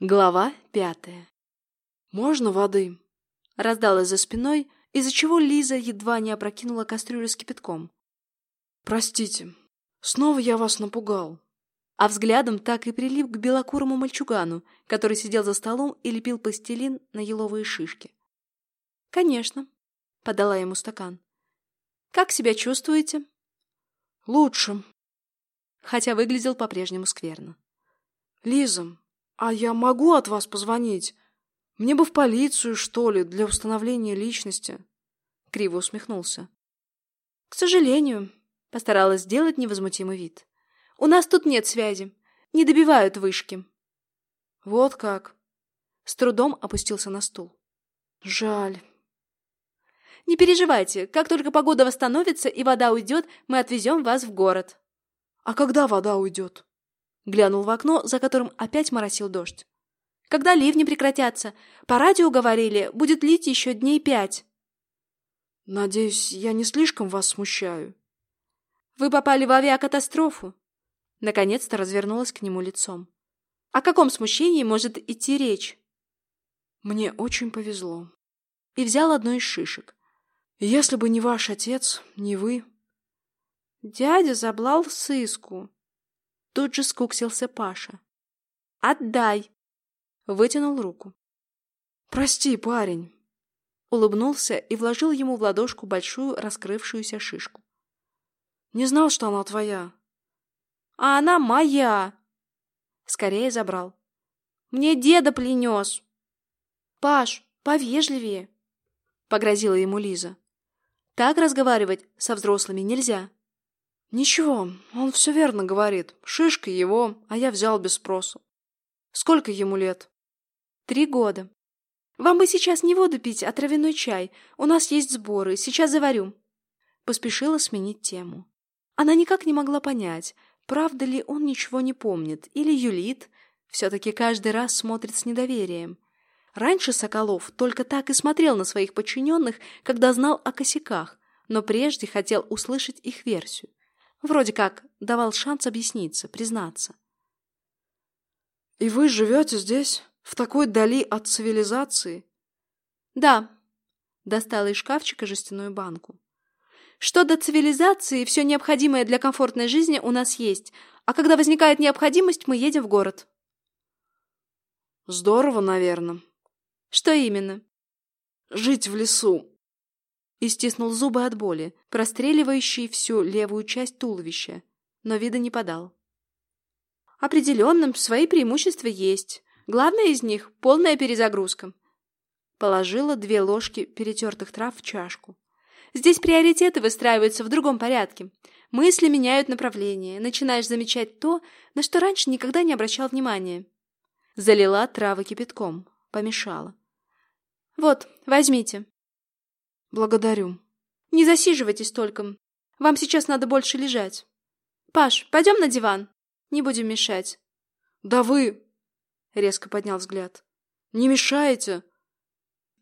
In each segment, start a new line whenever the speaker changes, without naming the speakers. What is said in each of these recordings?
Глава пятая. «Можно воды?» — раздалась за спиной, из-за чего Лиза едва не опрокинула кастрюлю с кипятком. «Простите, снова я вас напугал». А взглядом так и прилип к белокурому мальчугану, который сидел за столом и лепил пластилин на еловые шишки. «Конечно», — подала ему стакан. «Как себя чувствуете?» «Лучше», хотя выглядел по-прежнему скверно. «Лиза, а я могу от вас позвонить? Мне бы в полицию, что ли, для установления личности?» Криво усмехнулся. «К сожалению», — постаралась сделать невозмутимый вид. «У нас тут нет связи. Не добивают вышки». «Вот как?» С трудом опустился на стул. «Жаль». «Не переживайте. Как только погода восстановится и вода уйдет, мы отвезем вас в город». «А когда вода уйдет?» Глянул в окно, за которым опять моросил дождь. «Когда ливни прекратятся? По радио говорили, будет лить еще дней пять». «Надеюсь, я не слишком вас смущаю?» «Вы попали в авиакатастрофу». Наконец-то развернулась к нему лицом. «О каком смущении может идти речь?» «Мне очень повезло». И взял одну из шишек. «Если бы не ваш отец, не вы, Дядя заблал сыску. Тут же скуксился Паша. «Отдай!» Вытянул руку. «Прости, парень!» Улыбнулся и вложил ему в ладошку большую раскрывшуюся шишку. «Не знал, что она твоя». «А она моя!» Скорее забрал. «Мне деда принес!» «Паш, повежливее!» Погрозила ему Лиза. «Так разговаривать со взрослыми нельзя!» Ничего, он все верно говорит. Шишка его, а я взял без спросу. Сколько ему лет? Три года. Вам бы сейчас не воду пить, а травяной чай. У нас есть сборы, сейчас заварю. Поспешила сменить тему. Она никак не могла понять, правда ли он ничего не помнит, или юлит, все-таки каждый раз смотрит с недоверием. Раньше Соколов только так и смотрел на своих подчиненных, когда знал о косяках, но прежде хотел услышать их версию. Вроде как давал шанс объясниться, признаться. «И вы живете здесь, в такой дали от цивилизации?» «Да», — достала из шкафчика жестяную банку. «Что до цивилизации, все необходимое для комфортной жизни у нас есть, а когда возникает необходимость, мы едем в город». «Здорово, наверное». «Что именно?» «Жить в лесу и стиснул зубы от боли, простреливающей всю левую часть туловища, но вида не подал. Определенным свои преимущества есть. Главное из них — полная перезагрузка. Положила две ложки перетертых трав в чашку. Здесь приоритеты выстраиваются в другом порядке. Мысли меняют направление, начинаешь замечать то, на что раньше никогда не обращал внимания. Залила травы кипятком, помешала. «Вот, возьмите». Благодарю. Не засиживайтесь только. Вам сейчас надо больше лежать. Паш, пойдем на диван. Не будем мешать. Да вы... Резко поднял взгляд. Не мешаете.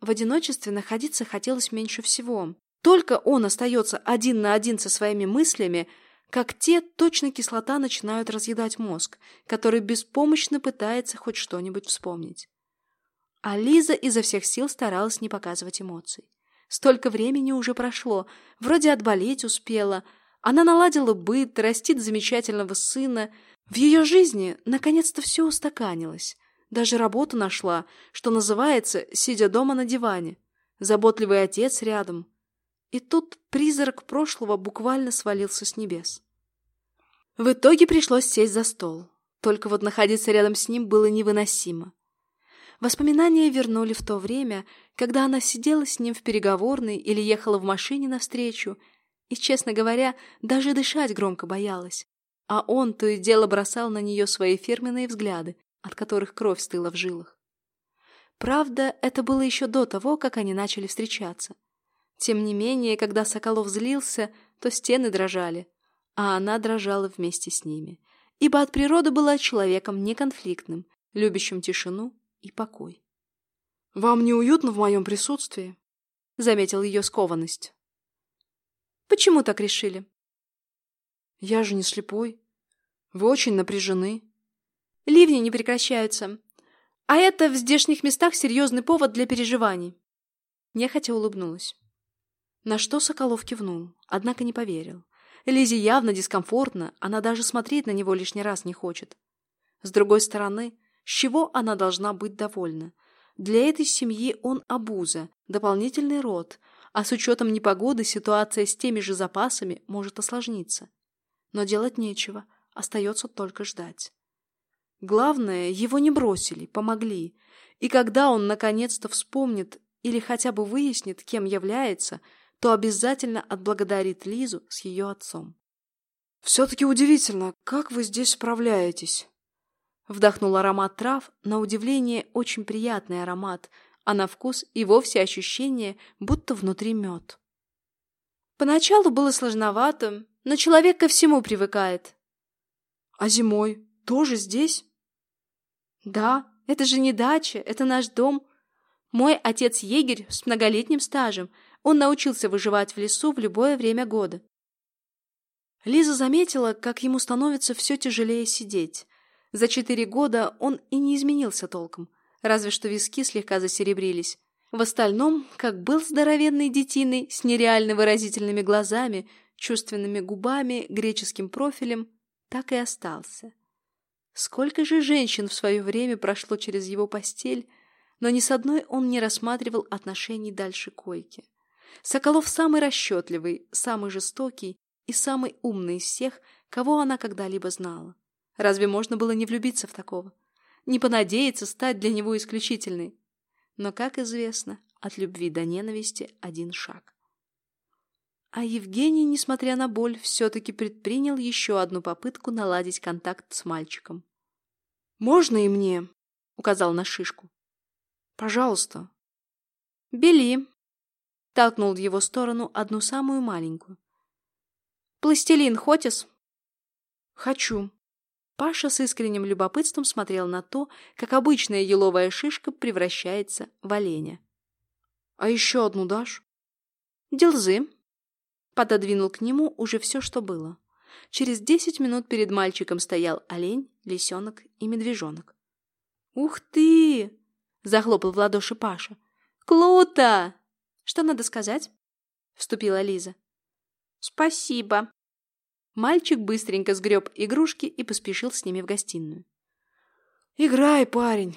В одиночестве находиться хотелось меньше всего. Только он остается один на один со своими мыслями, как те точно кислота начинают разъедать мозг, который беспомощно пытается хоть что-нибудь вспомнить. А Лиза изо всех сил старалась не показывать эмоций. Столько времени уже прошло, вроде отболеть успела. Она наладила быт, растит замечательного сына. В ее жизни наконец-то все устаканилось. Даже работу нашла, что называется, сидя дома на диване. Заботливый отец рядом. И тут призрак прошлого буквально свалился с небес. В итоге пришлось сесть за стол. Только вот находиться рядом с ним было невыносимо. Воспоминания вернули в то время, когда она сидела с ним в переговорной или ехала в машине навстречу, и, честно говоря, даже дышать громко боялась. А он то и дело бросал на нее свои фирменные взгляды, от которых кровь стыла в жилах. Правда, это было еще до того, как они начали встречаться. Тем не менее, когда Соколов злился, то стены дрожали, а она дрожала вместе с ними, ибо от природы была человеком неконфликтным, любящим тишину и покой. «Вам неуютно в моем присутствии?» — заметил ее скованность. «Почему так решили?» «Я же не слепой. Вы очень напряжены». «Ливни не прекращаются. А это в здешних местах серьезный повод для переживаний. Нехотя улыбнулась. На что Соколов кивнул, однако не поверил. Лизе явно дискомфортно, она даже смотреть на него лишний раз не хочет. С другой стороны, с чего она должна быть довольна? Для этой семьи он обуза, дополнительный род, а с учетом непогоды ситуация с теми же запасами может осложниться. Но делать нечего, остается только ждать. Главное, его не бросили, помогли. И когда он наконец-то вспомнит или хотя бы выяснит, кем является, то обязательно отблагодарит Лизу с ее отцом. «Все-таки удивительно, как вы здесь справляетесь?» Вдохнул аромат трав, на удивление очень приятный аромат, а на вкус и вовсе ощущение, будто внутри мед. Поначалу было сложновато, но человек ко всему привыкает. А зимой тоже здесь? Да, это же не дача, это наш дом. Мой отец егерь с многолетним стажем. Он научился выживать в лесу в любое время года. Лиза заметила, как ему становится все тяжелее сидеть. За четыре года он и не изменился толком, разве что виски слегка засеребрились. В остальном, как был здоровенный детиной с нереально выразительными глазами, чувственными губами, греческим профилем, так и остался. Сколько же женщин в свое время прошло через его постель, но ни с одной он не рассматривал отношений дальше койки. Соколов самый расчетливый, самый жестокий и самый умный из всех, кого она когда-либо знала. Разве можно было не влюбиться в такого? Не понадеяться стать для него исключительной? Но, как известно, от любви до ненависти один шаг. А Евгений, несмотря на боль, все-таки предпринял еще одну попытку наладить контакт с мальчиком. «Можно и мне?» — указал на шишку. «Пожалуйста». «Бели», — толкнул в его сторону одну самую маленькую. «Пластилин хотис?» «Хочу». Паша с искренним любопытством смотрел на то, как обычная еловая шишка превращается в оленя. «А еще одну дашь?» «Делзы», пододвинул к нему уже все, что было. Через десять минут перед мальчиком стоял олень, лисенок и медвежонок. «Ух ты!» — захлопал в ладоши Паша. «Клуто!» «Что надо сказать?» — вступила Лиза. «Спасибо!» Мальчик быстренько сгреб игрушки и поспешил с ними в гостиную. «Играй, парень!»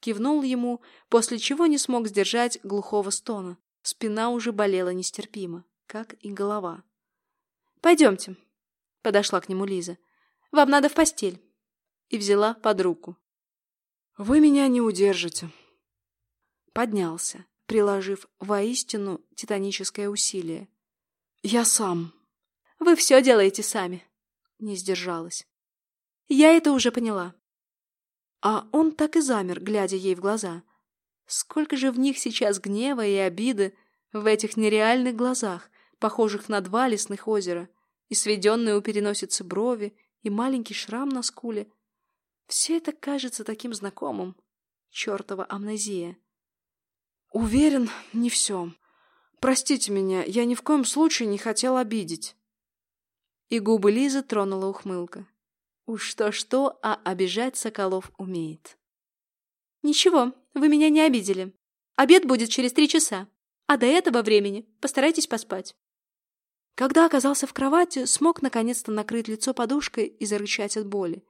Кивнул ему, после чего не смог сдержать глухого стона. Спина уже болела нестерпимо как и голова. «Пойдемте», — подошла к нему Лиза. «Вам надо в постель». И взяла под руку. «Вы меня не удержите». Поднялся, приложив воистину титаническое усилие. «Я сам». «Вы все делаете сами», — не сдержалась. «Я это уже поняла». А он так и замер, глядя ей в глаза. Сколько же в них сейчас гнева и обиды в этих нереальных глазах, похожих на два лесных озера, и сведенные у переносицы брови, и маленький шрам на скуле. Все это кажется таким знакомым. Чертова амнезия. Уверен, не все. Простите меня, я ни в коем случае не хотел обидеть. И губы Лизы тронула ухмылка. Уж что-что, а обижать Соколов умеет. «Ничего, вы меня не обидели. Обед будет через три часа, а до этого времени постарайтесь поспать». Когда оказался в кровати, смог наконец-то накрыть лицо подушкой и зарычать от боли.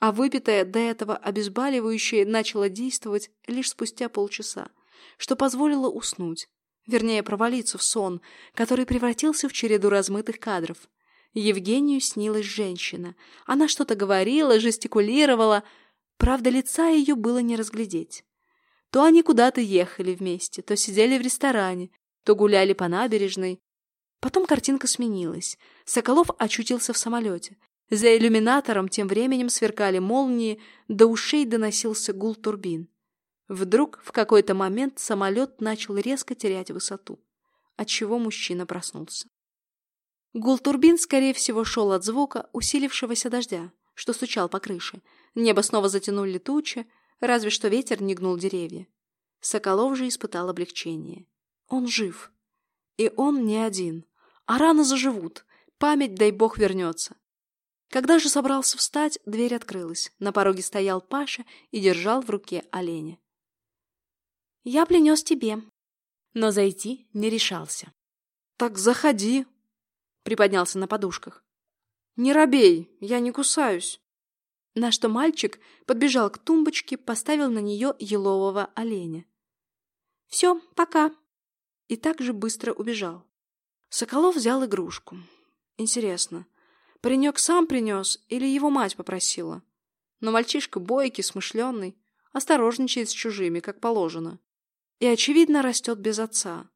А выпитое до этого обезболивающее начало действовать лишь спустя полчаса, что позволило уснуть, вернее провалиться в сон, который превратился в череду размытых кадров. Евгению снилась женщина. Она что-то говорила, жестикулировала. Правда, лица ее было не разглядеть. То они куда-то ехали вместе, то сидели в ресторане, то гуляли по набережной, Потом картинка сменилась. Соколов очутился в самолете. За иллюминатором тем временем сверкали молнии, до ушей доносился гул турбин. Вдруг в какой-то момент самолет начал резко терять высоту, отчего мужчина проснулся. Гул турбин, скорее всего, шел от звука усилившегося дождя, что стучал по крыше. Небо снова затянули тучи, разве что ветер не гнул деревья. Соколов же испытал облегчение. Он жив. И он не один. А раны заживут. Память, дай бог, вернется. Когда же собрался встать, дверь открылась. На пороге стоял Паша и держал в руке оленя. «Я принес тебе». Но зайти не решался.
«Так заходи», — приподнялся на подушках.
«Не робей, я не кусаюсь». На что мальчик подбежал к тумбочке, поставил на нее елового оленя. «Все, пока». И так же быстро убежал. Соколов взял игрушку. Интересно, паренек сам принес или его мать попросила? Но мальчишка бойкий, смышленый, осторожничает с чужими, как положено. И, очевидно, растет без отца.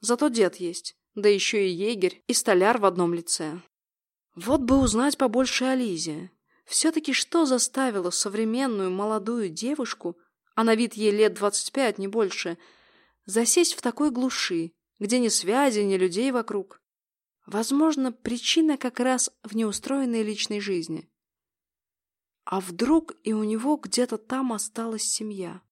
Зато дед есть, да еще и егерь, и столяр в одном лице. Вот бы узнать побольше о Лизе. Все-таки что заставило современную молодую девушку, а на вид ей лет двадцать пять, не больше, засесть в такой глуши, где ни связи, ни людей вокруг? Возможно, причина как раз в неустроенной личной жизни. А вдруг и у него где-то там осталась семья?